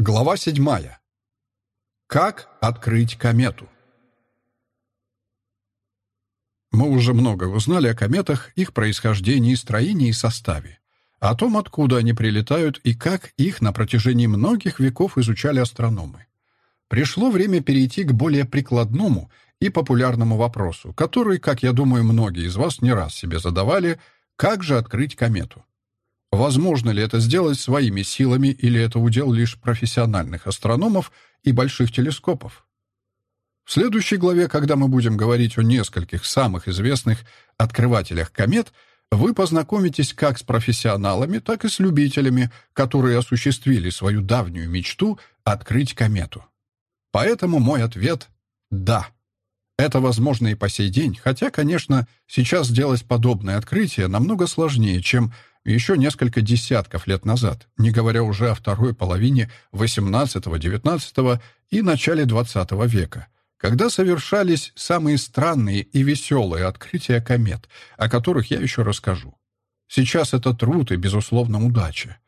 Глава седьмая. Как открыть комету? Мы уже много узнали о кометах, их происхождении, строении и составе, о том, откуда они прилетают и как их на протяжении многих веков изучали астрономы. Пришло время перейти к более прикладному и популярному вопросу, который, как я думаю, многие из вас не раз себе задавали, как же открыть комету? Возможно ли это сделать своими силами или это удел лишь профессиональных астрономов и больших телескопов? В следующей главе, когда мы будем говорить о нескольких самых известных открывателях комет, вы познакомитесь как с профессионалами, так и с любителями, которые осуществили свою давнюю мечту открыть комету. Поэтому мой ответ — да. Это возможно и по сей день, хотя, конечно, сейчас сделать подобное открытие намного сложнее, чем еще несколько десятков лет назад, не говоря уже о второй половине XVIII-XIX и начале XX века, когда совершались самые странные и веселые открытия комет, о которых я еще расскажу. Сейчас это труд и, безусловно, удача.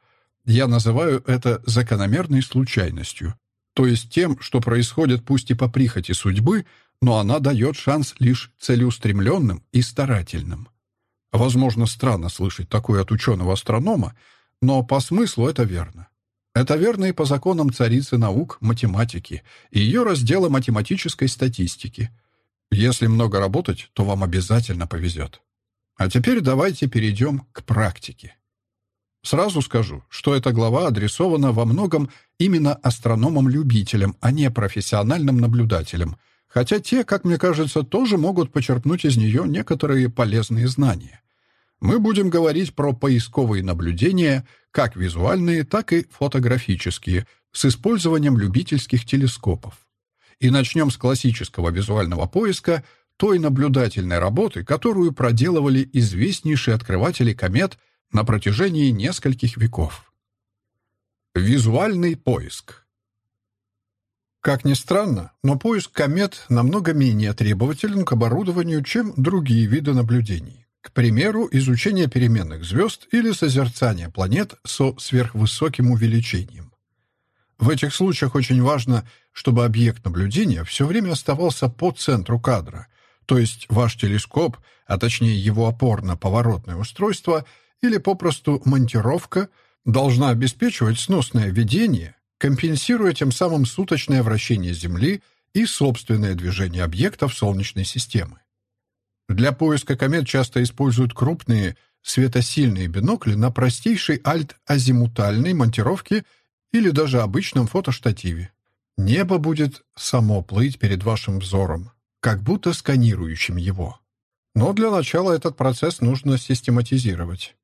Я называю это закономерной случайностью, то есть тем, что происходит пусть и по прихоти судьбы, но она дает шанс лишь целеустремленным и старательным. Возможно, странно слышать такое от ученого-астронома, но по смыслу это верно. Это верно и по законам царицы наук математики и ее раздела математической статистики. Если много работать, то вам обязательно повезет. А теперь давайте перейдем к практике. Сразу скажу, что эта глава адресована во многом именно астрономам-любителям, а не профессиональным наблюдателям — хотя те, как мне кажется, тоже могут почерпнуть из нее некоторые полезные знания. Мы будем говорить про поисковые наблюдения, как визуальные, так и фотографические, с использованием любительских телескопов. И начнем с классического визуального поиска, той наблюдательной работы, которую проделывали известнейшие открыватели комет на протяжении нескольких веков. Визуальный поиск как ни странно, но поиск комет намного менее требователен к оборудованию, чем другие виды наблюдений. К примеру, изучение переменных звезд или созерцание планет со сверхвысоким увеличением. В этих случаях очень важно, чтобы объект наблюдения все время оставался по центру кадра, то есть ваш телескоп, а точнее его опорно-поворотное устройство или попросту монтировка, должна обеспечивать сносное видение компенсируя тем самым суточное вращение Земли и собственное движение объектов Солнечной системы. Для поиска комет часто используют крупные светосильные бинокли на простейшей альт-азимутальной монтировке или даже обычном фотоштативе. Небо будет само плыть перед вашим взором, как будто сканирующим его. Но для начала этот процесс нужно систематизировать.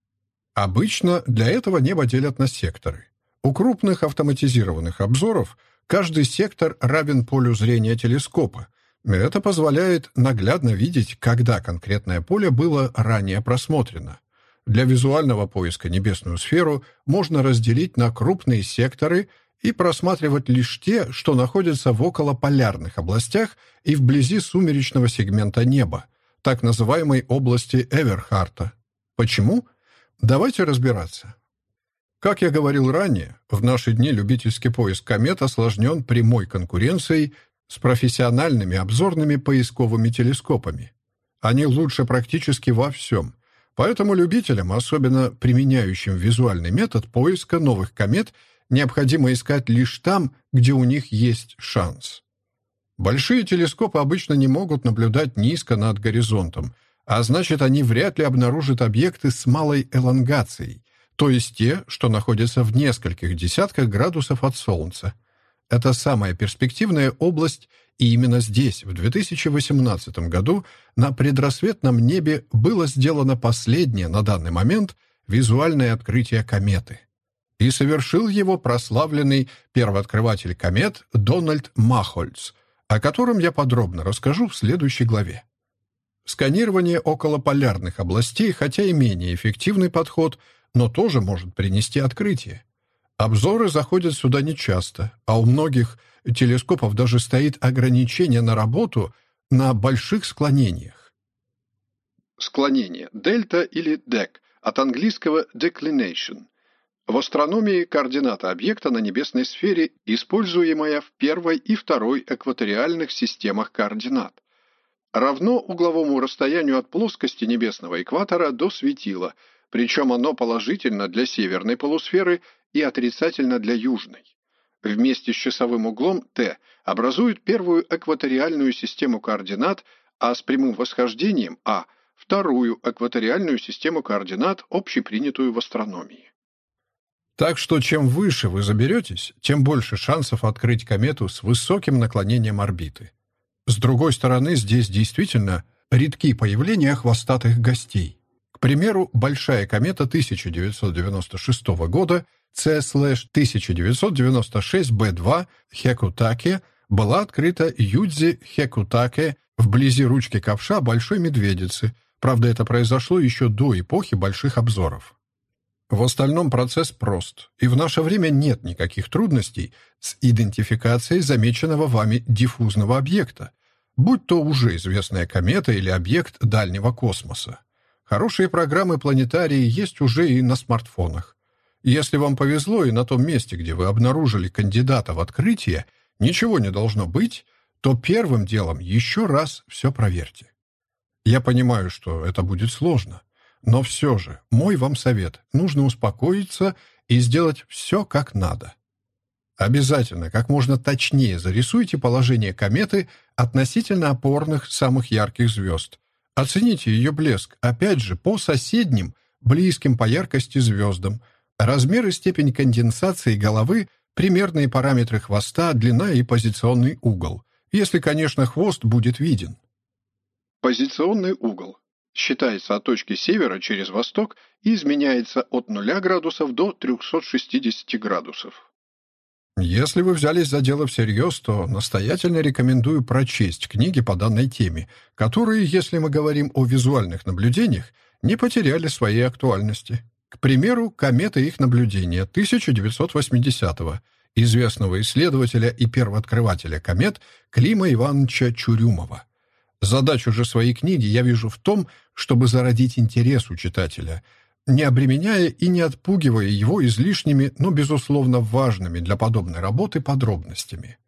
Обычно для этого небо делят на секторы. У крупных автоматизированных обзоров каждый сектор равен полю зрения телескопа. Это позволяет наглядно видеть, когда конкретное поле было ранее просмотрено. Для визуального поиска небесную сферу можно разделить на крупные секторы и просматривать лишь те, что находятся в околополярных областях и вблизи сумеречного сегмента неба, так называемой области Эверхарта. Почему? Давайте разбираться. Как я говорил ранее, в наши дни любительский поиск комет осложнен прямой конкуренцией с профессиональными обзорными поисковыми телескопами. Они лучше практически во всем, поэтому любителям, особенно применяющим визуальный метод поиска новых комет, необходимо искать лишь там, где у них есть шанс. Большие телескопы обычно не могут наблюдать низко над горизонтом, а значит, они вряд ли обнаружат объекты с малой элонгацией, то есть те, что находятся в нескольких десятках градусов от Солнца. Это самая перспективная область, и именно здесь, в 2018 году, на предрассветном небе было сделано последнее на данный момент визуальное открытие кометы. И совершил его прославленный первооткрыватель комет Дональд Махольц, о котором я подробно расскажу в следующей главе. Сканирование околополярных областей, хотя и менее эффективный подход – но тоже может принести открытие. Обзоры заходят сюда нечасто, а у многих телескопов даже стоит ограничение на работу на больших склонениях. Склонение. Дельта или дек. От английского declination. В астрономии координата объекта на небесной сфере, используемая в первой и второй экваториальных системах координат, равно угловому расстоянию от плоскости небесного экватора до светила, причем оно положительно для северной полусферы и отрицательно для южной. Вместе с часовым углом Т образуют первую экваториальную систему координат, а с прямым восхождением А – вторую экваториальную систему координат, общепринятую в астрономии. Так что чем выше вы заберетесь, тем больше шансов открыть комету с высоким наклонением орбиты. С другой стороны, здесь действительно редки появления хвостатых гостей. Примеру, большая комета 1996 года C-1996B2 Хекутаке была открыта Юдзи Хекутаке вблизи ручки ковша Большой Медведицы. Правда, это произошло еще до эпохи больших обзоров. В остальном процесс прост, и в наше время нет никаких трудностей с идентификацией замеченного вами диффузного объекта, будь то уже известная комета или объект дальнего космоса. Хорошие программы планетарии есть уже и на смартфонах. Если вам повезло и на том месте, где вы обнаружили кандидата в открытие, ничего не должно быть, то первым делом еще раз все проверьте. Я понимаю, что это будет сложно, но все же, мой вам совет, нужно успокоиться и сделать все как надо. Обязательно, как можно точнее зарисуйте положение кометы относительно опорных самых ярких звезд. Оцените ее блеск, опять же, по соседним, близким по яркости звездам. Размер и степень конденсации головы, примерные параметры хвоста, длина и позиционный угол. Если, конечно, хвост будет виден. Позиционный угол считается от точки севера через восток и изменяется от 0 градусов до 360 градусов. Если вы взялись за дело всерьез, то настоятельно рекомендую прочесть книги по данной теме, которые, если мы говорим о визуальных наблюдениях, не потеряли своей актуальности. К примеру, «Комета их наблюдения» 1980-го, известного исследователя и первооткрывателя комет Клима Ивановича Чурюмова. Задачу же своей книги я вижу в том, чтобы зародить интерес у читателя, не обременяя и не отпугивая его излишними, но, безусловно, важными для подобной работы подробностями.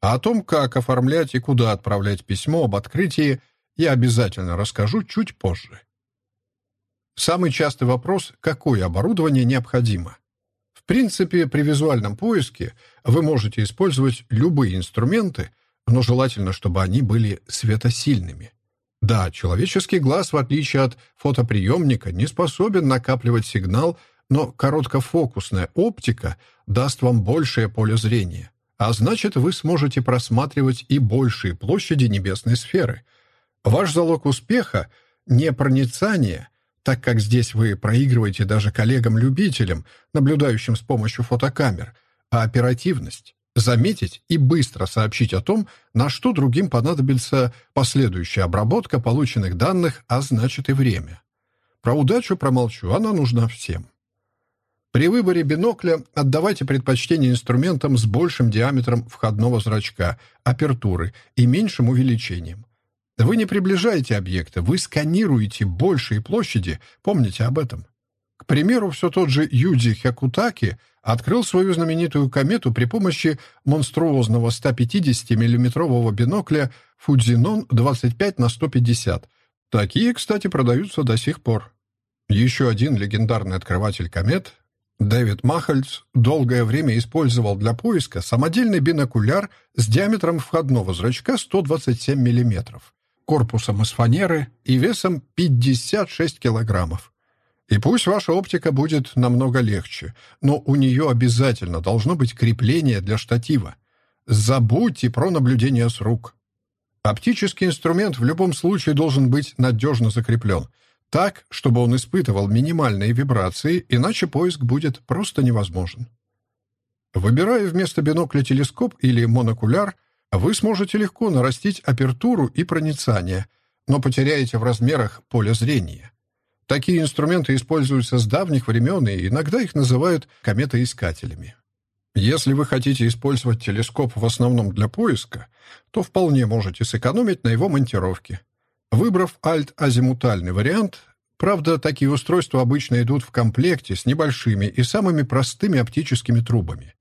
А о том, как оформлять и куда отправлять письмо об открытии, я обязательно расскажу чуть позже. Самый частый вопрос – какое оборудование необходимо? В принципе, при визуальном поиске вы можете использовать любые инструменты, но желательно, чтобы они были светосильными. Да, человеческий глаз, в отличие от фотоприемника, не способен накапливать сигнал, но короткофокусная оптика даст вам большее поле зрения, а значит, вы сможете просматривать и большие площади небесной сферы. Ваш залог успеха — не проницание, так как здесь вы проигрываете даже коллегам-любителям, наблюдающим с помощью фотокамер, а оперативность заметить и быстро сообщить о том, на что другим понадобится последующая обработка полученных данных, а значит и время. Про удачу промолчу, она нужна всем. При выборе бинокля отдавайте предпочтение инструментам с большим диаметром входного зрачка, апертуры и меньшим увеличением. Вы не приближаете объекты, вы сканируете большие площади, помните об этом. К примеру, все тот же Юди Хякутаки открыл свою знаменитую комету при помощи монструозного 150 миллиметрового бинокля Фудзинон 25 на 150. Такие, кстати, продаются до сих пор. Еще один легендарный открыватель комет, Дэвид Махальц, долгое время использовал для поиска самодельный бинокуляр с диаметром входного зрачка 127 мм, корпусом из фанеры и весом 56 килограммов. И пусть ваша оптика будет намного легче, но у нее обязательно должно быть крепление для штатива. Забудьте про наблюдение с рук. Оптический инструмент в любом случае должен быть надежно закреплен, так, чтобы он испытывал минимальные вибрации, иначе поиск будет просто невозможен. Выбирая вместо бинокля телескоп или монокуляр, вы сможете легко нарастить апертуру и проницание, но потеряете в размерах поле зрения. Такие инструменты используются с давних времен, и иногда их называют кометоискателями. Если вы хотите использовать телескоп в основном для поиска, то вполне можете сэкономить на его монтировке. Выбрав альт-азимутальный вариант, Правда, такие устройства обычно идут в комплекте с небольшими и самыми простыми оптическими трубами.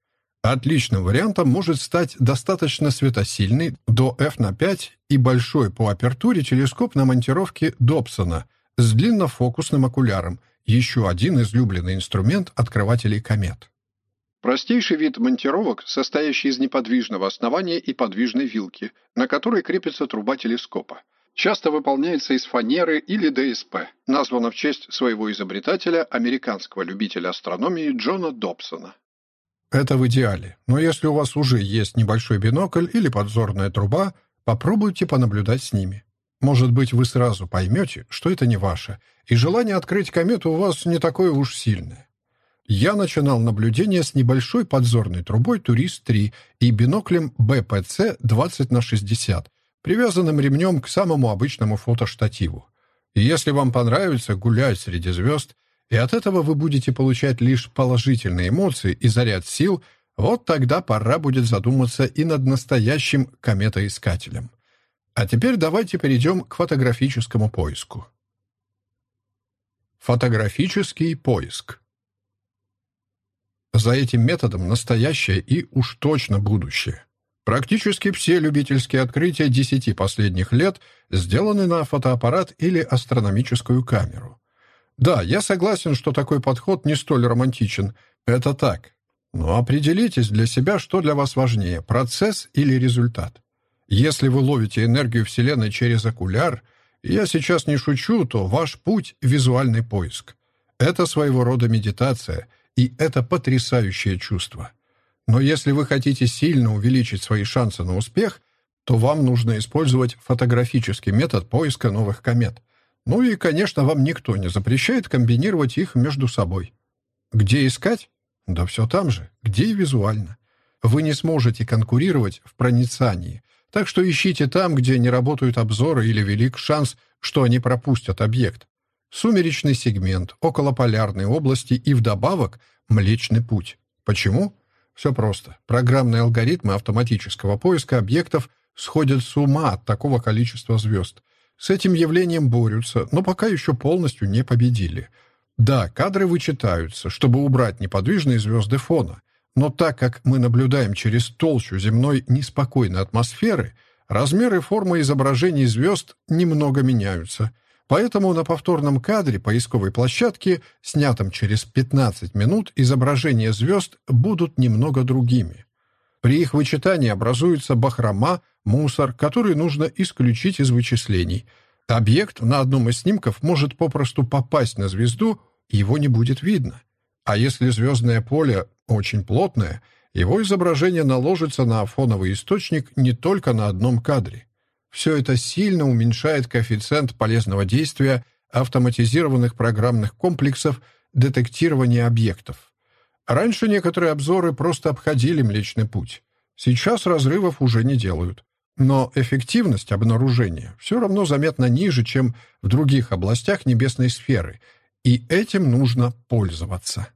Отличным вариантом может стать достаточно светосильный до f на 5 и большой по апертуре телескоп на монтировке Добсона с длиннофокусным окуляром, еще один излюбленный инструмент открывателей комет. Простейший вид монтировок, состоящий из неподвижного основания и подвижной вилки, на которой крепится труба телескопа часто выполняется из фанеры или ДСП, названа в честь своего изобретателя, американского любителя астрономии Джона Добсона. Это в идеале, но если у вас уже есть небольшой бинокль или подзорная труба, попробуйте понаблюдать с ними. Может быть, вы сразу поймете, что это не ваше, и желание открыть комету у вас не такое уж сильное. Я начинал наблюдение с небольшой подзорной трубой «Турист-3» и биноклем БПЦ 20 на 60, привязанным ремнем к самому обычному фотоштативу. Если вам понравится гулять среди звезд, и от этого вы будете получать лишь положительные эмоции и заряд сил, вот тогда пора будет задуматься и над настоящим кометоискателем. А теперь давайте перейдем к фотографическому поиску. Фотографический поиск. За этим методом настоящее и уж точно будущее. Практически все любительские открытия десяти последних лет сделаны на фотоаппарат или астрономическую камеру. Да, я согласен, что такой подход не столь романтичен. Это так. Но определитесь для себя, что для вас важнее, процесс или результат. Если вы ловите энергию Вселенной через окуляр, я сейчас не шучу, то ваш путь — визуальный поиск. Это своего рода медитация, и это потрясающее чувство. Но если вы хотите сильно увеличить свои шансы на успех, то вам нужно использовать фотографический метод поиска новых комет. Ну и, конечно, вам никто не запрещает комбинировать их между собой. Где искать? Да все там же, где и визуально. Вы не сможете конкурировать в проницании, так что ищите там, где не работают обзоры или велик шанс, что они пропустят объект. Сумеречный сегмент, околополярные области и вдобавок Млечный путь. Почему? Все просто. Программные алгоритмы автоматического поиска объектов сходят с ума от такого количества звезд. С этим явлением борются, но пока еще полностью не победили. Да, кадры вычитаются, чтобы убрать неподвижные звезды фона. Но так как мы наблюдаем через толщу земной неспокойной атмосферы, размеры формы изображений звезд немного меняются – Поэтому на повторном кадре поисковой площадки, снятом через 15 минут, изображения звезд будут немного другими. При их вычитании образуется бахрома, мусор, который нужно исключить из вычислений. Объект на одном из снимков может попросту попасть на звезду, его не будет видно. А если звездное поле очень плотное, его изображение наложится на фоновый источник не только на одном кадре. Все это сильно уменьшает коэффициент полезного действия автоматизированных программных комплексов детектирования объектов. Раньше некоторые обзоры просто обходили Млечный Путь. Сейчас разрывов уже не делают. Но эффективность обнаружения все равно заметно ниже, чем в других областях небесной сферы, и этим нужно пользоваться.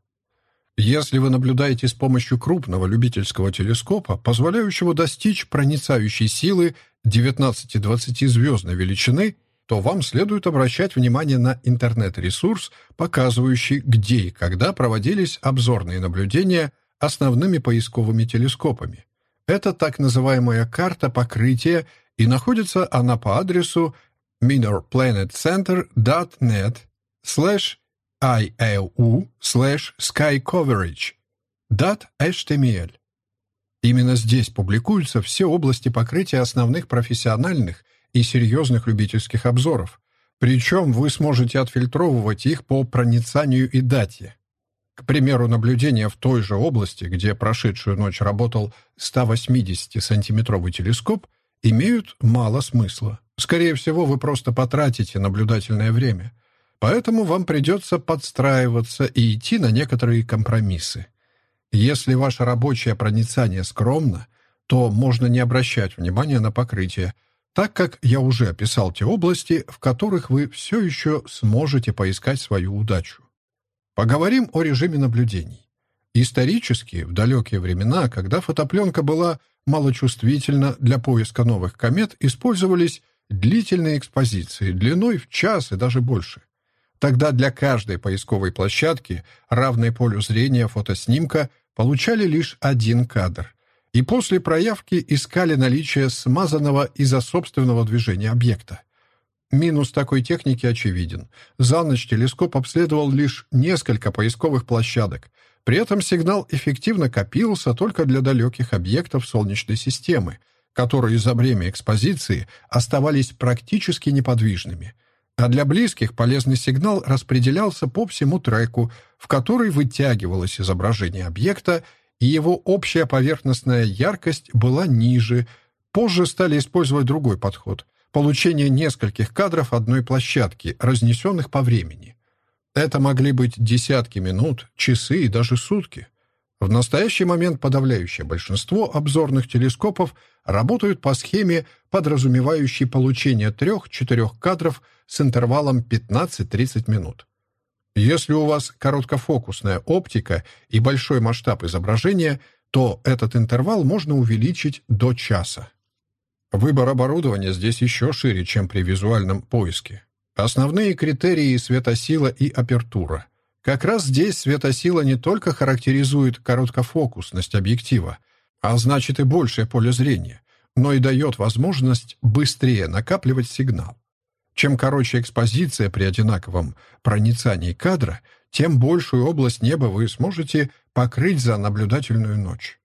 Если вы наблюдаете с помощью крупного любительского телескопа, позволяющего достичь проницающей силы 19-20 звездной величины, то вам следует обращать внимание на интернет-ресурс, показывающий, где и когда проводились обзорные наблюдения основными поисковыми телескопами. Это так называемая карта покрытия, и находится она по адресу minorplanetcenter.net slash iau slash skycoverage .html. Именно здесь публикуются все области покрытия основных профессиональных и серьезных любительских обзоров. Причем вы сможете отфильтровывать их по проницанию и дате. К примеру, наблюдения в той же области, где прошедшую ночь работал 180-сантиметровый телескоп, имеют мало смысла. Скорее всего, вы просто потратите наблюдательное время. Поэтому вам придется подстраиваться и идти на некоторые компромиссы. Если ваше рабочее проницание скромно, то можно не обращать внимания на покрытие, так как я уже описал те области, в которых вы все еще сможете поискать свою удачу. Поговорим о режиме наблюдений. Исторически, в далекие времена, когда фотопленка была малочувствительна для поиска новых комет, использовались длительные экспозиции длиной в час и даже больше. Тогда для каждой поисковой площадки, равной полю зрения фотоснимка, получали лишь один кадр. И после проявки искали наличие смазанного из-за собственного движения объекта. Минус такой техники очевиден. За ночь телескоп обследовал лишь несколько поисковых площадок. При этом сигнал эффективно копился только для далеких объектов Солнечной системы, которые за время экспозиции оставались практически неподвижными. А для близких полезный сигнал распределялся по всему треку, в который вытягивалось изображение объекта, и его общая поверхностная яркость была ниже. Позже стали использовать другой подход — получение нескольких кадров одной площадки, разнесенных по времени. Это могли быть десятки минут, часы и даже сутки. В настоящий момент подавляющее большинство обзорных телескопов работают по схеме, подразумевающей получение трех-четырех кадров с интервалом 15-30 минут. Если у вас короткофокусная оптика и большой масштаб изображения, то этот интервал можно увеличить до часа. Выбор оборудования здесь еще шире, чем при визуальном поиске. Основные критерии — светосила и апертура. Как раз здесь светосила не только характеризует короткофокусность объектива, а значит и большее поле зрения, но и дает возможность быстрее накапливать сигнал. Чем короче экспозиция при одинаковом проницании кадра, тем большую область неба вы сможете покрыть за наблюдательную ночь.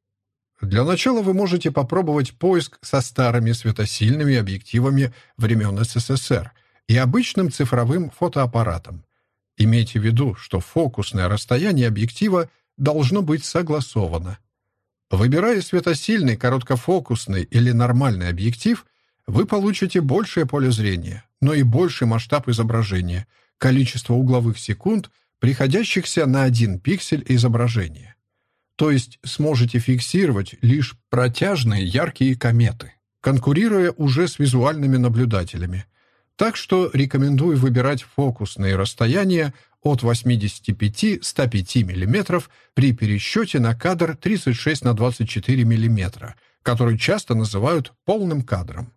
Для начала вы можете попробовать поиск со старыми светосильными объективами времен СССР и обычным цифровым фотоаппаратом. Имейте в виду, что фокусное расстояние объектива должно быть согласовано. Выбирая светосильный, короткофокусный или нормальный объектив, вы получите большее поле зрения, но и больший масштаб изображения, количество угловых секунд, приходящихся на один пиксель изображения то есть сможете фиксировать лишь протяжные яркие кометы, конкурируя уже с визуальными наблюдателями. Так что рекомендую выбирать фокусные расстояния от 85-105 мм при пересчете на кадр 36 на 24 мм, который часто называют полным кадром.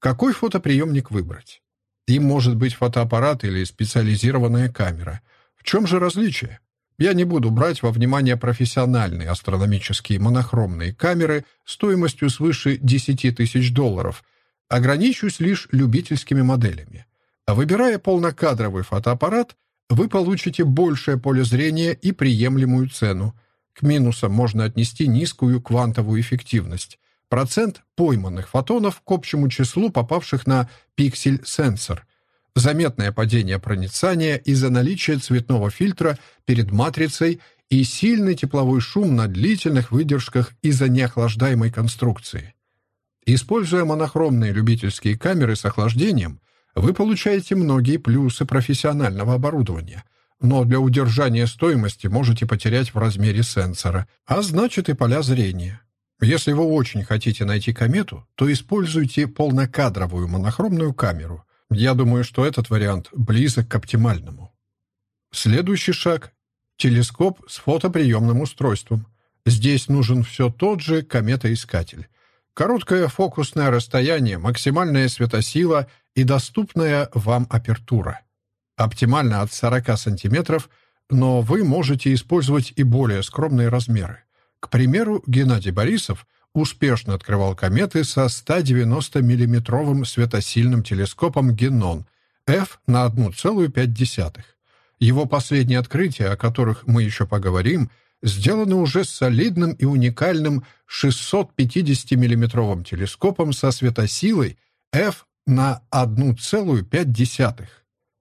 Какой фотоприемник выбрать? Им может быть фотоаппарат или специализированная камера. В чем же различие? Я не буду брать во внимание профессиональные астрономические монохромные камеры стоимостью свыше 10 тысяч долларов, ограничусь лишь любительскими моделями. А выбирая полнокадровый фотоаппарат, вы получите большее поле зрения и приемлемую цену. К минусам можно отнести низкую квантовую эффективность, процент пойманных фотонов к общему числу попавших на пиксель-сенсор – заметное падение проницания из-за наличия цветного фильтра перед матрицей и сильный тепловой шум на длительных выдержках из-за неохлаждаемой конструкции. Используя монохромные любительские камеры с охлаждением, вы получаете многие плюсы профессионального оборудования, но для удержания стоимости можете потерять в размере сенсора, а значит и поля зрения. Если вы очень хотите найти комету, то используйте полнокадровую монохромную камеру – я думаю, что этот вариант близок к оптимальному. Следующий шаг — телескоп с фотоприемным устройством. Здесь нужен все тот же кометоискатель. Короткое фокусное расстояние, максимальная светосила и доступная вам апертура. Оптимально от 40 сантиметров, но вы можете использовать и более скромные размеры. К примеру, Геннадий Борисов успешно открывал кометы со 190-миллиметровым светосильным телескопом «Генон» F на 1,5. Его последние открытия, о которых мы еще поговорим, сделаны уже с солидным и уникальным 650-миллиметровым телескопом со светосилой F на 1,5.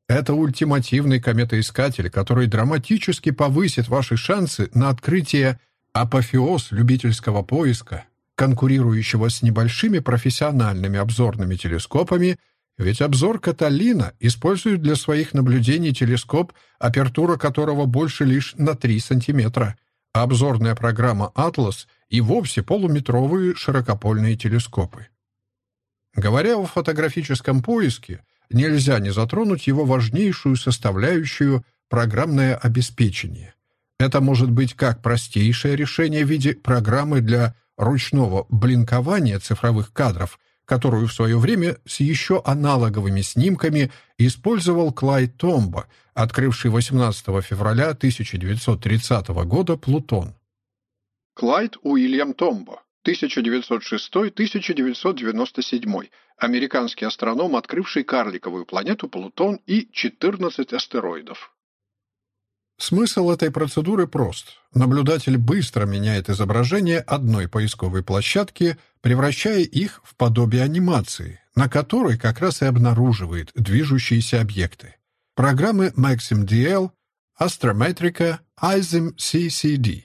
Это ультимативный кометоискатель, который драматически повысит ваши шансы на открытие апофеоз любительского поиска конкурирующего с небольшими профессиональными обзорными телескопами, ведь обзор Каталина использует для своих наблюдений телескоп, апертура которого больше лишь на 3 сантиметра, а обзорная программа «Атлас» и вовсе полуметровые широкопольные телескопы. Говоря о фотографическом поиске, нельзя не затронуть его важнейшую составляющую — программное обеспечение. Это может быть как простейшее решение в виде программы для ручного блинкования цифровых кадров, которую в свое время с еще аналоговыми снимками использовал Клайд Томбо, открывший 18 февраля 1930 года Плутон. Клайд Уильям Томбо, 1906-1997, американский астроном, открывший карликовую планету Плутон и 14 астероидов. Смысл этой процедуры прост. Наблюдатель быстро меняет изображение одной поисковой площадки, превращая их в подобие анимации, на которой как раз и обнаруживает движущиеся объекты. Программы MaximDL, Astrometrica, ISIM CCD.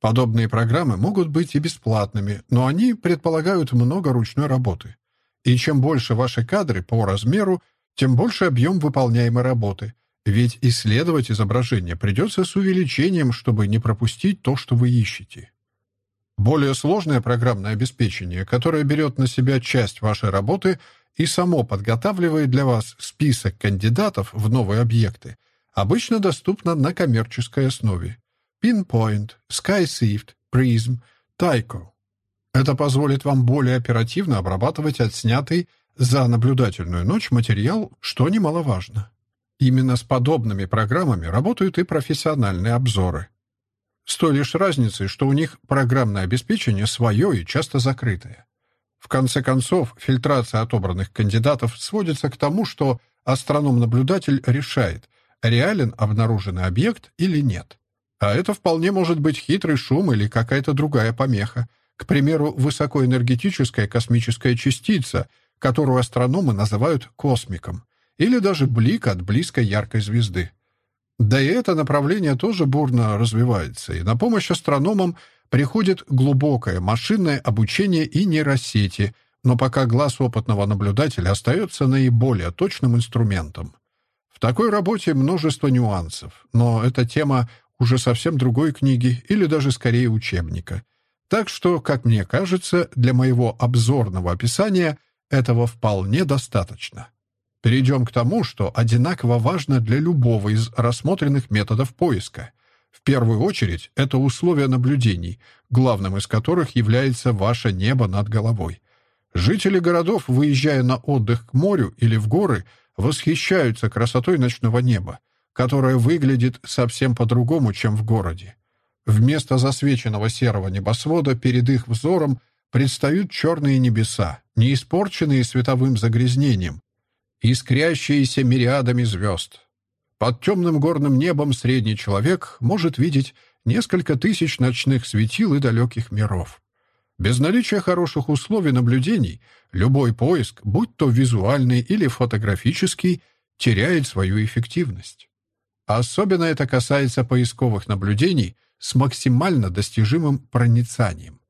Подобные программы могут быть и бесплатными, но они предполагают много ручной работы. И чем больше ваши кадры по размеру, тем больше объем выполняемой работы – ведь исследовать изображение придется с увеличением, чтобы не пропустить то, что вы ищете. Более сложное программное обеспечение, которое берет на себя часть вашей работы и само подготавливает для вас список кандидатов в новые объекты, обычно доступно на коммерческой основе. Pinpoint, SkySift, Prism, Tycho. Это позволит вам более оперативно обрабатывать отснятый за наблюдательную ночь материал, что немаловажно. Именно с подобными программами работают и профессиональные обзоры. С той лишь разницей, что у них программное обеспечение свое и часто закрытое. В конце концов, фильтрация отобранных кандидатов сводится к тому, что астроном-наблюдатель решает, реален обнаруженный объект или нет. А это вполне может быть хитрый шум или какая-то другая помеха, к примеру, высокоэнергетическая космическая частица, которую астрономы называют космиком или даже блик от близкой яркой звезды. Да и это направление тоже бурно развивается, и на помощь астрономам приходит глубокое машинное обучение и нейросети, но пока глаз опытного наблюдателя остается наиболее точным инструментом. В такой работе множество нюансов, но эта тема уже совсем другой книги или даже скорее учебника. Так что, как мне кажется, для моего обзорного описания этого вполне достаточно. Перейдем к тому, что одинаково важно для любого из рассмотренных методов поиска. В первую очередь, это условия наблюдений, главным из которых является ваше небо над головой. Жители городов, выезжая на отдых к морю или в горы, восхищаются красотой ночного неба, которое выглядит совсем по-другому, чем в городе. Вместо засвеченного серого небосвода перед их взором предстают черные небеса, не испорченные световым загрязнением, искрящиеся мириадами звезд. Под темным горным небом средний человек может видеть несколько тысяч ночных светил и далеких миров. Без наличия хороших условий наблюдений любой поиск, будь то визуальный или фотографический, теряет свою эффективность. Особенно это касается поисковых наблюдений с максимально достижимым проницанием.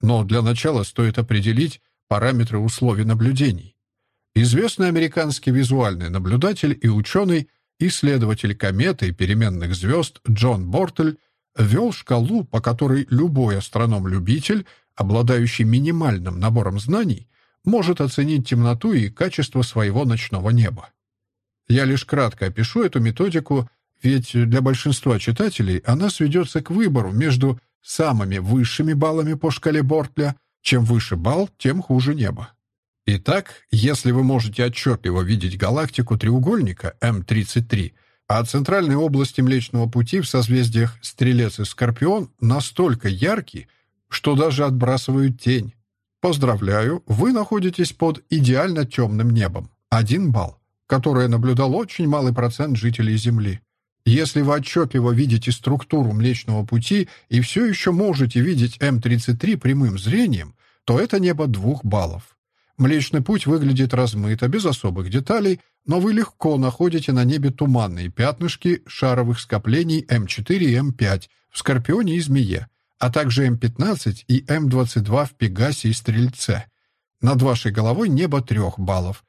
Но для начала стоит определить параметры условий наблюдений. Известный американский визуальный наблюдатель и ученый, исследователь кометы и переменных звезд Джон Бортель вел шкалу, по которой любой астроном-любитель, обладающий минимальным набором знаний, может оценить темноту и качество своего ночного неба. Я лишь кратко опишу эту методику, ведь для большинства читателей она сведется к выбору между самыми высшими баллами по шкале Бортля, чем выше балл, тем хуже небо. Итак, если вы можете отчетливо видеть галактику треугольника М33, а центральные области Млечного Пути в созвездиях Стрелец и Скорпион настолько яркие, что даже отбрасывают тень, поздравляю, вы находитесь под идеально темным небом. Один балл, которое наблюдал очень малый процент жителей Земли. Если вы отчетливо видите структуру Млечного Пути и все еще можете видеть М33 прямым зрением, то это небо двух баллов. Млечный путь выглядит размыто, без особых деталей, но вы легко находите на небе туманные пятнышки шаровых скоплений М4 и М5 в Скорпионе и Змее, а также М15 и М22 в Пегасе и Стрельце. Над вашей головой небо трех баллов.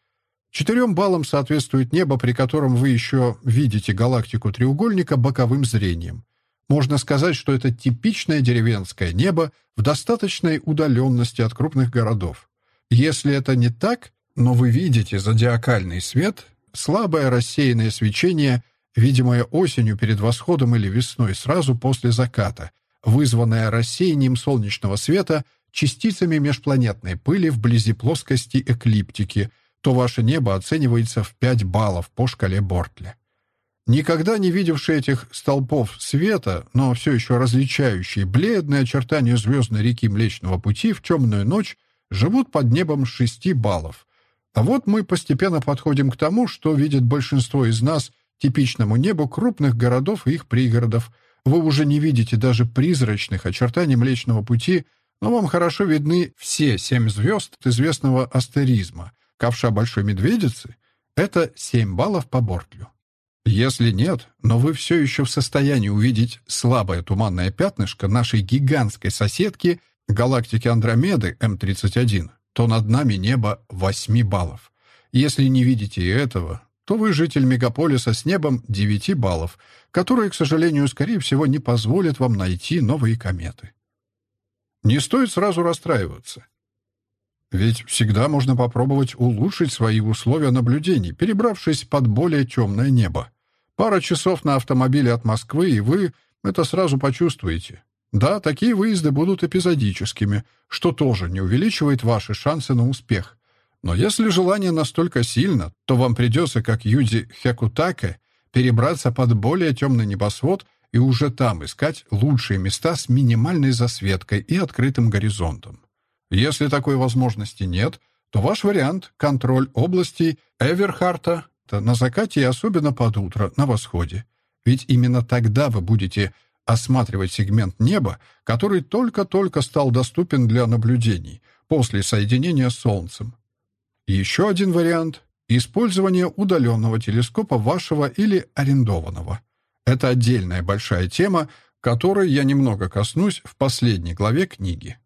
Четырем баллам соответствует небо, при котором вы еще видите галактику треугольника боковым зрением. Можно сказать, что это типичное деревенское небо в достаточной удаленности от крупных городов. Если это не так, но вы видите зодиакальный свет, слабое рассеянное свечение, видимое осенью перед восходом или весной сразу после заката, вызванное рассеянием солнечного света частицами межпланетной пыли вблизи плоскости эклиптики, то ваше небо оценивается в 5 баллов по шкале Бортля. Никогда не видевшие этих столпов света, но все еще различающие бледные очертания звездной реки Млечного Пути в темную ночь, живут под небом шести баллов. А вот мы постепенно подходим к тому, что видит большинство из нас типичному небу крупных городов и их пригородов. Вы уже не видите даже призрачных очертаний Млечного Пути, но вам хорошо видны все семь звезд известного астеризма. Ковша Большой Медведицы — это семь баллов по Бортлю. Если нет, но вы все еще в состоянии увидеть слабое туманное пятнышко нашей гигантской соседки, галактики Андромеды М31, то над нами небо 8 баллов. Если не видите и этого, то вы житель мегаполиса с небом 9 баллов, которые, к сожалению, скорее всего, не позволят вам найти новые кометы. Не стоит сразу расстраиваться. Ведь всегда можно попробовать улучшить свои условия наблюдений, перебравшись под более темное небо. Пара часов на автомобиле от Москвы, и вы это сразу почувствуете. Да, такие выезды будут эпизодическими, что тоже не увеличивает ваши шансы на успех. Но если желание настолько сильно, то вам придется, как Юди Хекутаке, перебраться под более темный небосвод и уже там искать лучшие места с минимальной засветкой и открытым горизонтом. Если такой возможности нет, то ваш вариант — контроль области Эверхарта на закате и особенно под утро, на восходе. Ведь именно тогда вы будете осматривать сегмент неба, который только-только стал доступен для наблюдений после соединения с Солнцем. еще один вариант — использование удаленного телескопа вашего или арендованного. Это отдельная большая тема, которой я немного коснусь в последней главе книги.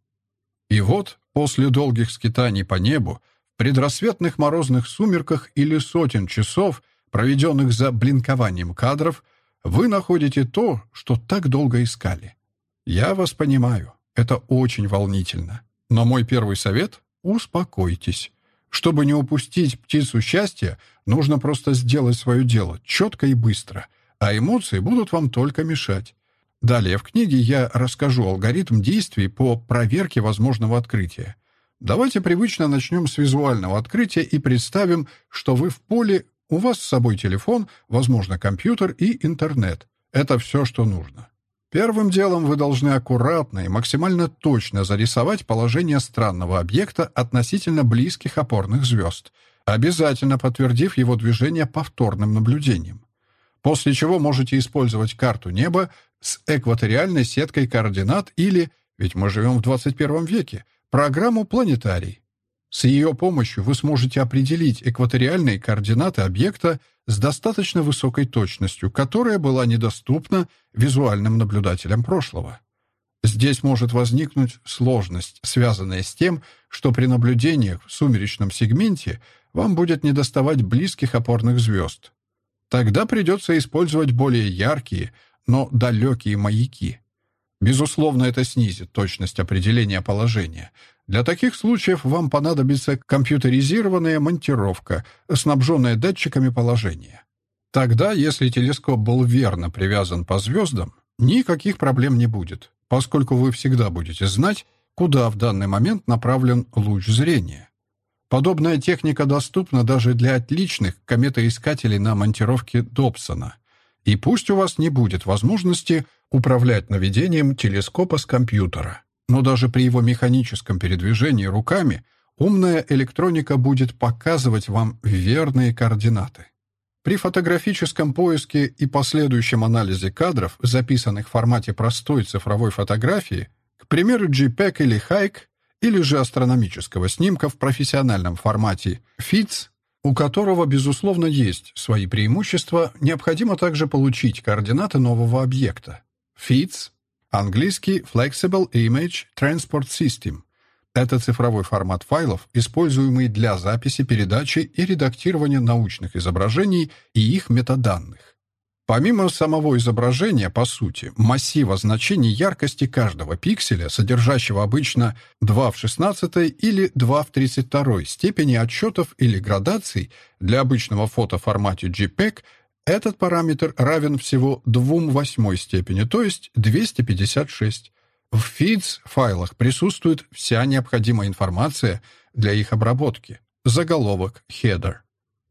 И вот, после долгих скитаний по небу, предрассветных морозных сумерках или сотен часов, проведенных за блинкованием кадров, вы находите то, что так долго искали. Я вас понимаю, это очень волнительно. Но мой первый совет — успокойтесь. Чтобы не упустить птицу счастья, нужно просто сделать свое дело четко и быстро, а эмоции будут вам только мешать. Далее в книге я расскажу алгоритм действий по проверке возможного открытия. Давайте привычно начнем с визуального открытия и представим, что вы в поле, у вас с собой телефон, возможно, компьютер и интернет. Это все, что нужно. Первым делом вы должны аккуратно и максимально точно зарисовать положение странного объекта относительно близких опорных звезд, обязательно подтвердив его движение повторным наблюдением. После чего можете использовать карту неба с экваториальной сеткой координат или, ведь мы живем в 21 веке, программу «Планетарий». С ее помощью вы сможете определить экваториальные координаты объекта с достаточно высокой точностью, которая была недоступна визуальным наблюдателям прошлого. Здесь может возникнуть сложность, связанная с тем, что при наблюдениях в сумеречном сегменте вам будет недоставать близких опорных звезд. Тогда придется использовать более яркие, но далекие маяки. Безусловно, это снизит точность определения положения. Для таких случаев вам понадобится компьютеризированная монтировка, снабженная датчиками положения. Тогда, если телескоп был верно привязан по звездам, никаких проблем не будет, поскольку вы всегда будете знать, куда в данный момент направлен луч зрения. Подобная техника доступна даже для отличных кометоискателей на монтировке Добсона. И пусть у вас не будет возможности управлять наведением телескопа с компьютера. Но даже при его механическом передвижении руками умная электроника будет показывать вам верные координаты. При фотографическом поиске и последующем анализе кадров, записанных в формате простой цифровой фотографии, к примеру, JPEG или HAIC, или же астрономического снимка в профессиональном формате FITS, у которого, безусловно, есть свои преимущества, необходимо также получить координаты нового объекта. FITS, английский Flexible Image Transport System. Это цифровой формат файлов, используемый для записи, передачи и редактирования научных изображений и их метаданных. Помимо самого изображения, по сути, массива значений яркости каждого пикселя, содержащего обычно 2 в 16 или 2 в 32 степени отсчетов или градаций, для обычного фото в формате JPEG этот параметр равен всего 2 восьмой степени, то есть 256. В FEEDS-файлах присутствует вся необходимая информация для их обработки. Заголовок, header.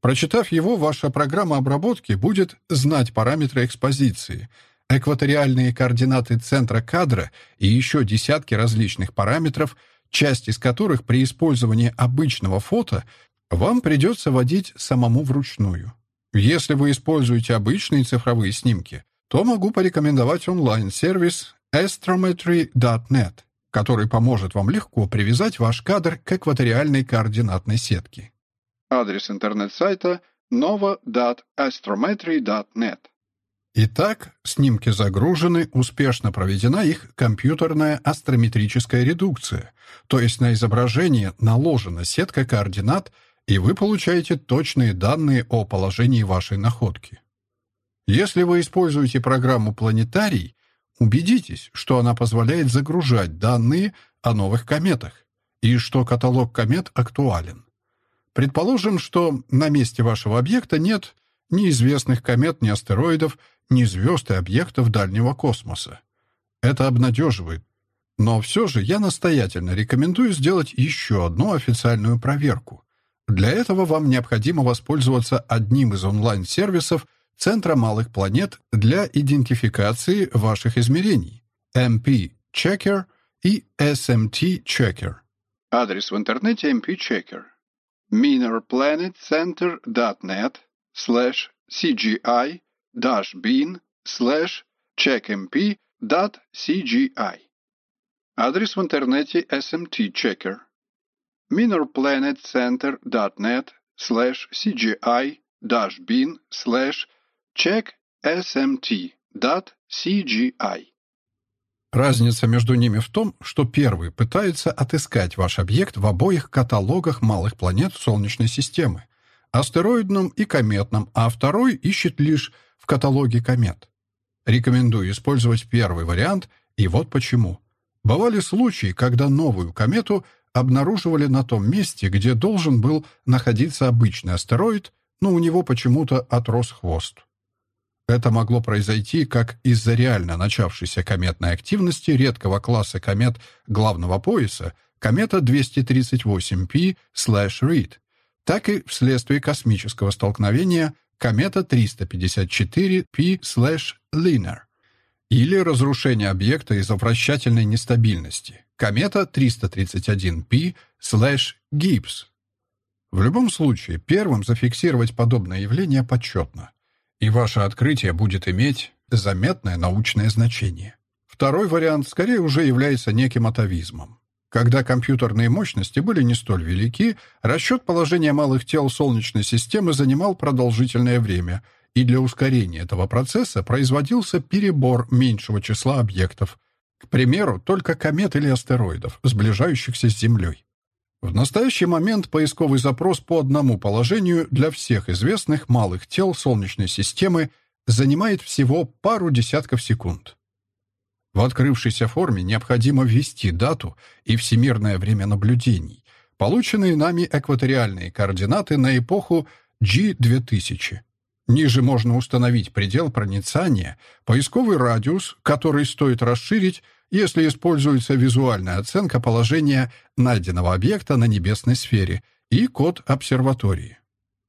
Прочитав его, ваша программа обработки будет знать параметры экспозиции, экваториальные координаты центра кадра и еще десятки различных параметров, часть из которых при использовании обычного фото вам придется вводить самому вручную. Если вы используете обычные цифровые снимки, то могу порекомендовать онлайн-сервис astrometry.net, который поможет вам легко привязать ваш кадр к экваториальной координатной сетке. Адрес интернет-сайта nova.astrometry.net Итак, снимки загружены, успешно проведена их компьютерная астрометрическая редукция, то есть на изображение наложена сетка координат, и вы получаете точные данные о положении вашей находки. Если вы используете программу «Планетарий», убедитесь, что она позволяет загружать данные о новых кометах и что каталог комет актуален. Предположим, что на месте вашего объекта нет ни известных комет, ни астероидов, ни звезд и объектов дальнего космоса. Это обнадеживает. Но все же я настоятельно рекомендую сделать еще одну официальную проверку. Для этого вам необходимо воспользоваться одним из онлайн-сервисов Центра малых планет для идентификации ваших измерений MP Checker и SMT Checker. Адрес в интернете MP Checker minerplanetcenter.net slash cgi dash bin slash checkmp.cgi. Адрес в интернете SMT Checker minerplanetcenter.net slash cgi dash bin slash checksmt.cgi. Разница между ними в том, что первый пытается отыскать ваш объект в обоих каталогах малых планет Солнечной системы, астероидном и кометном, а второй ищет лишь в каталоге комет. Рекомендую использовать первый вариант, и вот почему. Бывали случаи, когда новую комету обнаруживали на том месте, где должен был находиться обычный астероид, но у него почему-то отрос хвост. Это могло произойти как из-за реально начавшейся кометной активности редкого класса комет главного пояса, комета 238P/Reed, так и вследствие космического столкновения комета 354P/Liner или разрушения объекта из-за вращательной нестабильности, комета 331P/Gibbs. В любом случае, первым зафиксировать подобное явление почетно и ваше открытие будет иметь заметное научное значение. Второй вариант скорее уже является неким атовизмом. Когда компьютерные мощности были не столь велики, расчет положения малых тел Солнечной системы занимал продолжительное время, и для ускорения этого процесса производился перебор меньшего числа объектов, к примеру, только комет или астероидов, сближающихся с Землей. В настоящий момент поисковый запрос по одному положению для всех известных малых тел Солнечной системы занимает всего пару десятков секунд. В открывшейся форме необходимо ввести дату и всемирное время наблюдений, полученные нами экваториальные координаты на эпоху G2000. Ниже можно установить предел проницания, поисковый радиус, который стоит расширить если используется визуальная оценка положения найденного объекта на небесной сфере и код обсерватории.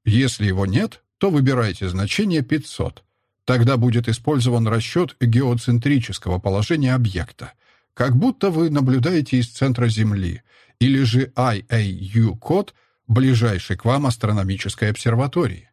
Если его нет, то выбирайте значение 500. Тогда будет использован расчет геоцентрического положения объекта, как будто вы наблюдаете из центра Земли, или же IAU-код ближайшей к вам астрономической обсерватории.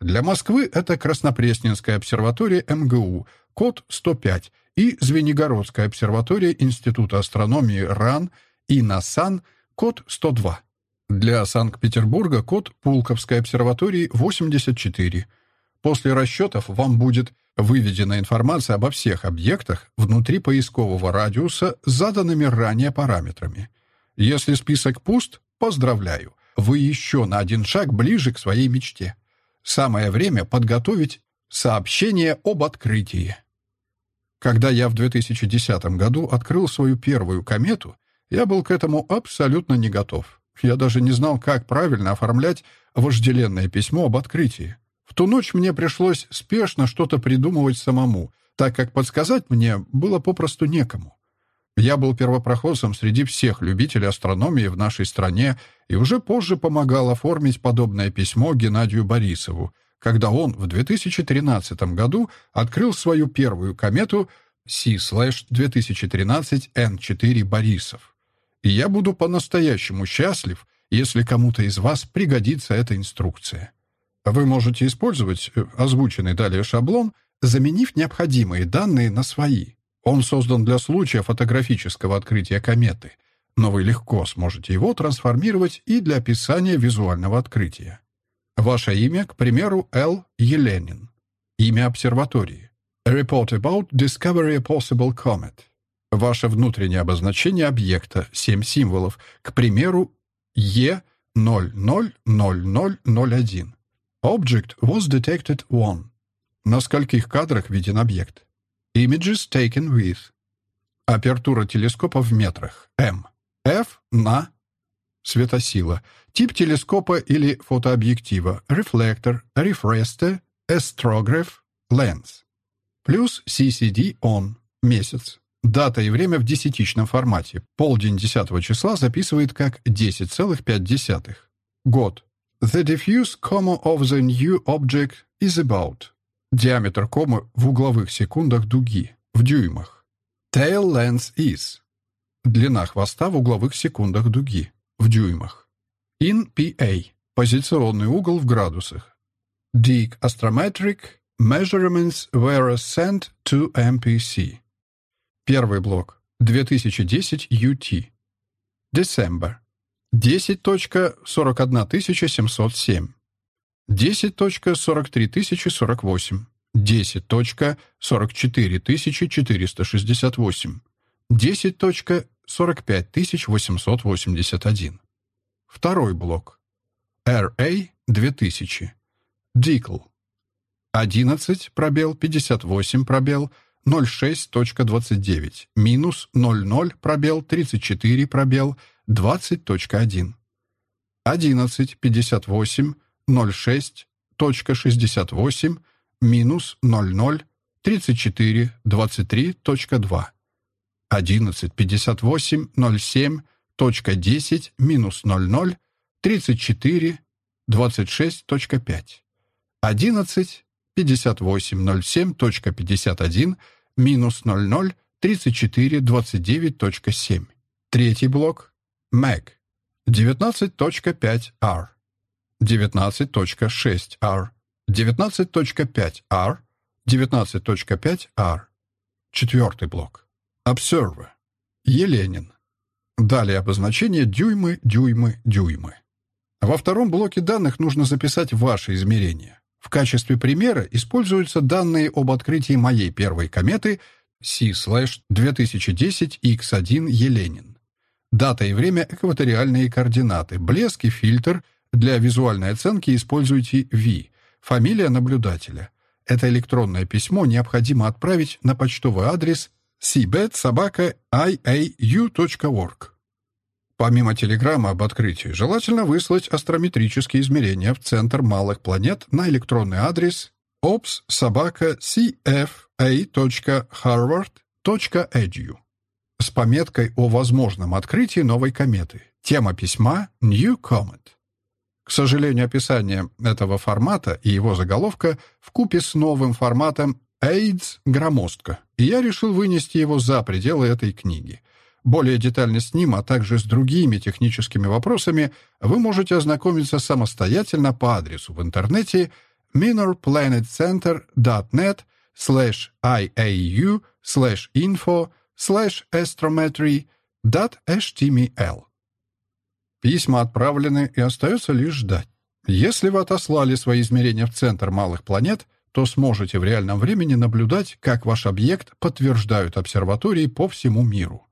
Для Москвы это Краснопресненская обсерватория МГУ, код 105, и Звенигородская обсерватория Института астрономии РАН и НАСАН, код 102. Для Санкт-Петербурга код Пулковской обсерватории 84. После расчетов вам будет выведена информация обо всех объектах внутри поискового радиуса с заданными ранее параметрами. Если список пуст, поздравляю, вы еще на один шаг ближе к своей мечте. Самое время подготовить сообщение об открытии. Когда я в 2010 году открыл свою первую комету, я был к этому абсолютно не готов. Я даже не знал, как правильно оформлять вожделенное письмо об открытии. В ту ночь мне пришлось спешно что-то придумывать самому, так как подсказать мне было попросту некому. Я был первопроходцем среди всех любителей астрономии в нашей стране и уже позже помогал оформить подобное письмо Геннадию Борисову, когда он в 2013 году открыл свою первую комету C-2013N4 Борисов. И я буду по-настоящему счастлив, если кому-то из вас пригодится эта инструкция. Вы можете использовать э, озвученный далее шаблон, заменив необходимые данные на свои. Он создан для случая фотографического открытия кометы, но вы легко сможете его трансформировать и для описания визуального открытия. Ваше имя, к примеру, Л. Еленин. Имя обсерватории. A report about discovery possible comet. Ваше внутреннее обозначение объекта, 7 символов, к примеру, Е000001. Object was detected one. На скольких кадрах виден объект? Images taken with. Апертура телескопа в метрах. М. F на светосила. Тип телескопа или фотообъектива. Рефлектор, рефрестер, эстрограф, ленс. Плюс CCD on. Месяц. Дата и время в десятичном формате. Полдень 10 числа записывает как 10,5. Год. The diffuse comma of the new object is about. Диаметр комы в угловых секундах дуги, в дюймах. Tail length is. Длина хвоста в угловых секундах дуги, в дюймах. In PA. Позиционный угол в градусах. Dig astrometric measurements were sent to MPC. Первый блок. 2010 UT. December. 10.41707. 10.43048, 10.44468, 10.45881. Второй блок. RA 2000. Дикл. 11 пробел 58 пробел 06.29 минус 00 пробел 34 пробел 20.1. 11 58 06.68 минус 00 34 23.2 11.58 07.10 минус 00 34 26.5 11 58 07.51 минус 00 34 29.7 Третий блок MAC 19.5 R 19.6R, 19.5R, 19.5R. Четвертый блок. Observer. Еленин. Далее обозначение дюймы, дюймы, дюймы. Во втором блоке данных нужно записать ваши измерения. В качестве примера используются данные об открытии моей первой кометы C-2010X1 Еленин. Дата и время экваториальные координаты, блеск и фильтр – для визуальной оценки используйте V, фамилия наблюдателя. Это электронное письмо необходимо отправить на почтовый адрес cbet.iau.org. Помимо телеграммы об открытии, желательно выслать астрометрические измерения в Центр малых планет на электронный адрес ops.cfa.harvard.edu с пометкой о возможном открытии новой кометы. Тема письма «New Comet». К сожалению, описание этого формата и его заголовка вкупе с новым форматом AIDS громоздко, и я решил вынести его за пределы этой книги. Более детально с ним, а также с другими техническими вопросами вы можете ознакомиться самостоятельно по адресу в интернете minorplanetcenter.net slash iau slash info slash astrometry.html Письма отправлены и остается лишь ждать. Если вы отослали свои измерения в центр малых планет, то сможете в реальном времени наблюдать, как ваш объект подтверждают обсерватории по всему миру.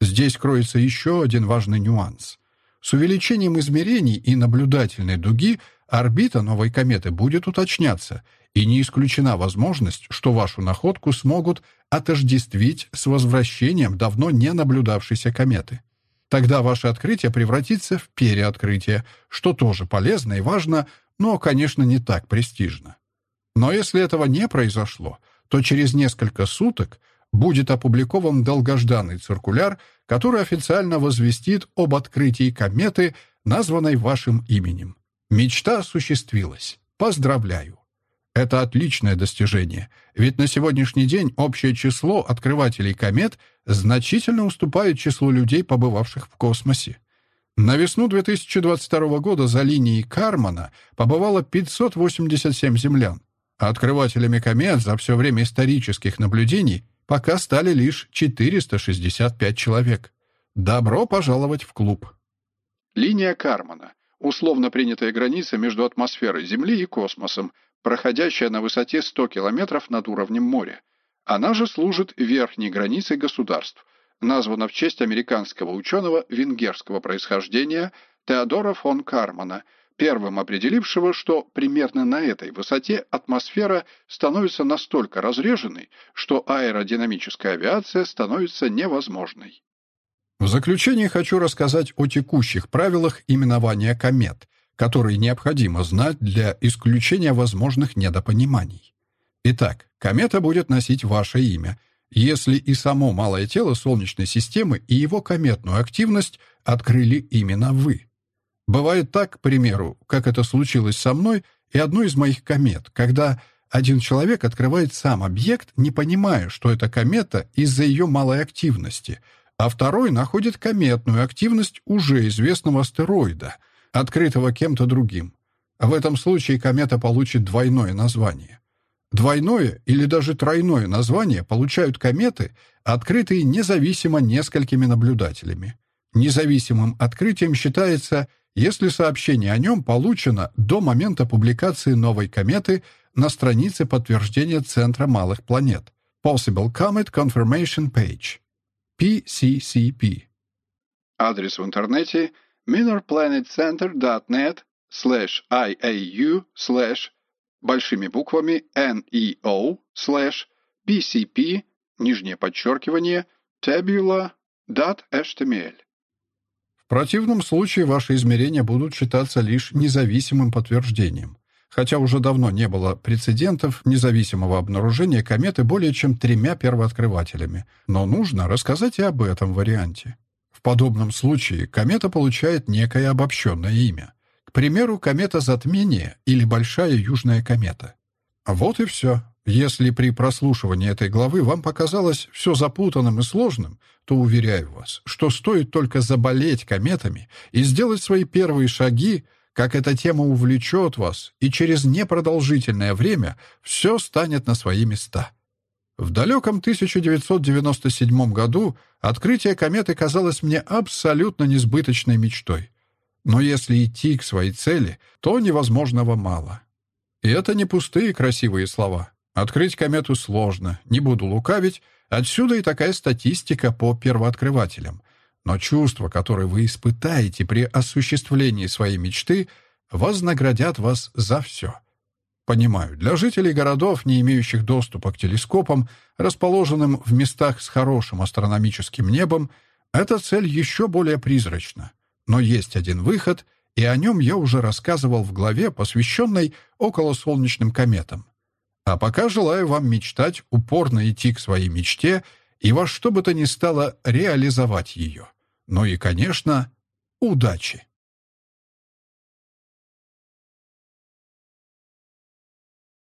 Здесь кроется еще один важный нюанс. С увеличением измерений и наблюдательной дуги орбита новой кометы будет уточняться, и не исключена возможность, что вашу находку смогут отождествить с возвращением давно не наблюдавшейся кометы. Тогда ваше открытие превратится в переоткрытие, что тоже полезно и важно, но, конечно, не так престижно. Но если этого не произошло, то через несколько суток будет опубликован долгожданный циркуляр, который официально возвестит об открытии кометы, названной вашим именем. Мечта осуществилась. Поздравляю! Это отличное достижение, ведь на сегодняшний день общее число открывателей комет значительно уступает числу людей, побывавших в космосе. На весну 2022 года за линией Кармана побывало 587 землян, а открывателями комет за все время исторических наблюдений пока стали лишь 465 человек. Добро пожаловать в клуб. Линия Кармана — условно принятая граница между атмосферой Земли и космосом, проходящая на высоте 100 километров над уровнем моря. Она же служит верхней границей государств, названа в честь американского ученого венгерского происхождения Теодора фон Кармана, первым определившего, что примерно на этой высоте атмосфера становится настолько разреженной, что аэродинамическая авиация становится невозможной. В заключение хочу рассказать о текущих правилах именования комет, которые необходимо знать для исключения возможных недопониманий. Итак, комета будет носить ваше имя, если и само малое тело Солнечной системы и его кометную активность открыли именно вы. Бывает так, к примеру, как это случилось со мной и одной из моих комет, когда один человек открывает сам объект, не понимая, что это комета из-за ее малой активности, а второй находит кометную активность уже известного астероида, открытого кем-то другим. В этом случае комета получит двойное название. Двойное или даже тройное название получают кометы, открытые независимо несколькими наблюдателями. Независимым открытием считается, если сообщение о нем получено до момента публикации новой кометы на странице подтверждения Центра малых планет Possible Comet Confirmation Page PCCP. Адрес в интернете minorplanetcenter.net slash iau slash большими буквами NEO slash PCP, нижнее подчеркивание, tabula.html. В противном случае ваши измерения будут считаться лишь независимым подтверждением. Хотя уже давно не было прецедентов независимого обнаружения кометы более чем тремя первооткрывателями, но нужно рассказать и об этом варианте. Подобном случае комета получает некое обобщенное имя примеру, комета затмения или Большая Южная комета. Вот и все. Если при прослушивании этой главы вам показалось все запутанным и сложным, то уверяю вас, что стоит только заболеть кометами и сделать свои первые шаги, как эта тема увлечет вас, и через непродолжительное время все станет на свои места. В далеком 1997 году открытие кометы казалось мне абсолютно несбыточной мечтой. Но если идти к своей цели, то невозможного мало. И это не пустые красивые слова. Открыть комету сложно, не буду лукавить, отсюда и такая статистика по первооткрывателям. Но чувства, которые вы испытаете при осуществлении своей мечты, вознаградят вас за все. Понимаю, для жителей городов, не имеющих доступа к телескопам, расположенным в местах с хорошим астрономическим небом, эта цель еще более призрачна. Но есть один выход, и о нем я уже рассказывал в главе, посвященной околосолнечным кометам. А пока желаю вам мечтать, упорно идти к своей мечте и во что бы то ни стало реализовать ее. Ну и, конечно, удачи!